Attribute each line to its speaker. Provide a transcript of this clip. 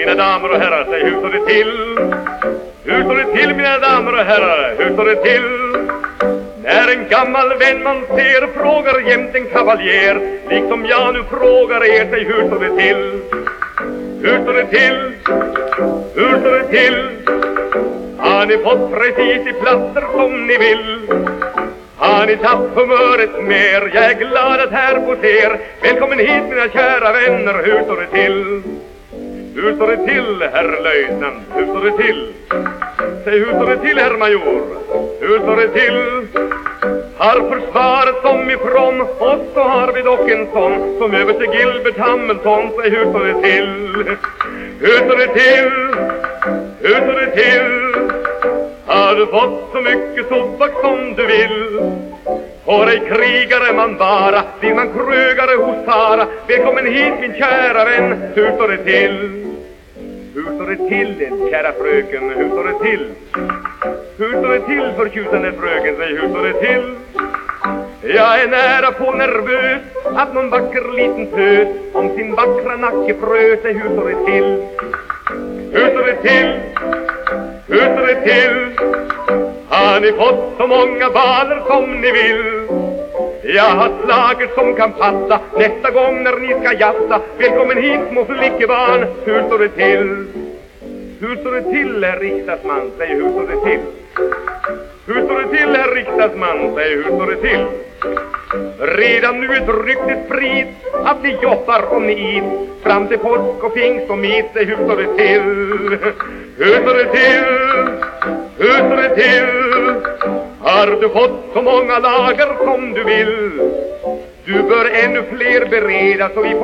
Speaker 1: mina damer och herrar? Säg hur står det till? Hur står det till mina damer och herrar? Hur står det till? När en gammal vän man ser frågar jämt en kavaljer Liksom jag nu frågar er, säg hur står det till? Hur står det till? Hur står det till? Har ni fått precis i platser som ni vill? Har ni tappat humöret mer? Jag är glad att här få er Välkommen hit mina kära vänner, hur står det till? Hur står det till, herr löjtnant? Hur står det till? Säg, hur står det till, herr major? Hur står det till? Har försvaret som ifrån och så har vi dock en sån som överste Gilbert Hamilton. Säg, hur står det till? Hur står det till? Fått så mycket tobak som du vill? Får ej krigare man vara, blir man krögare hos Sara. Välkommen hit min kära vän, hur står det till? Hur står det till din kära fröken, hur står det till? Hur står det till förtjusande fröken, säg hur står det till? Jag är nära på nervös att någon vacker liten tös om sin vackra nacke frös, säg hur står det till? Hur står det till? Hur står det till? Har ni fått så många baler som ni vill? Jag har slaget som kan passa nästa gång när ni ska jassa. Välkommen hit små flickebarn, hur står det till? Hur står det till herr riksdagsman, säg hur står det till? Hur står det till herr riksdagsman, säg hur står det till? Redan nu är ryktet sprid att ni jobbar om ni it fram till påsk och pingst och mit, säg hur står det till? Hur står det till? Hur står det till? Har du fått så många lager som du vill? Du bör ännu fler bereda så vi får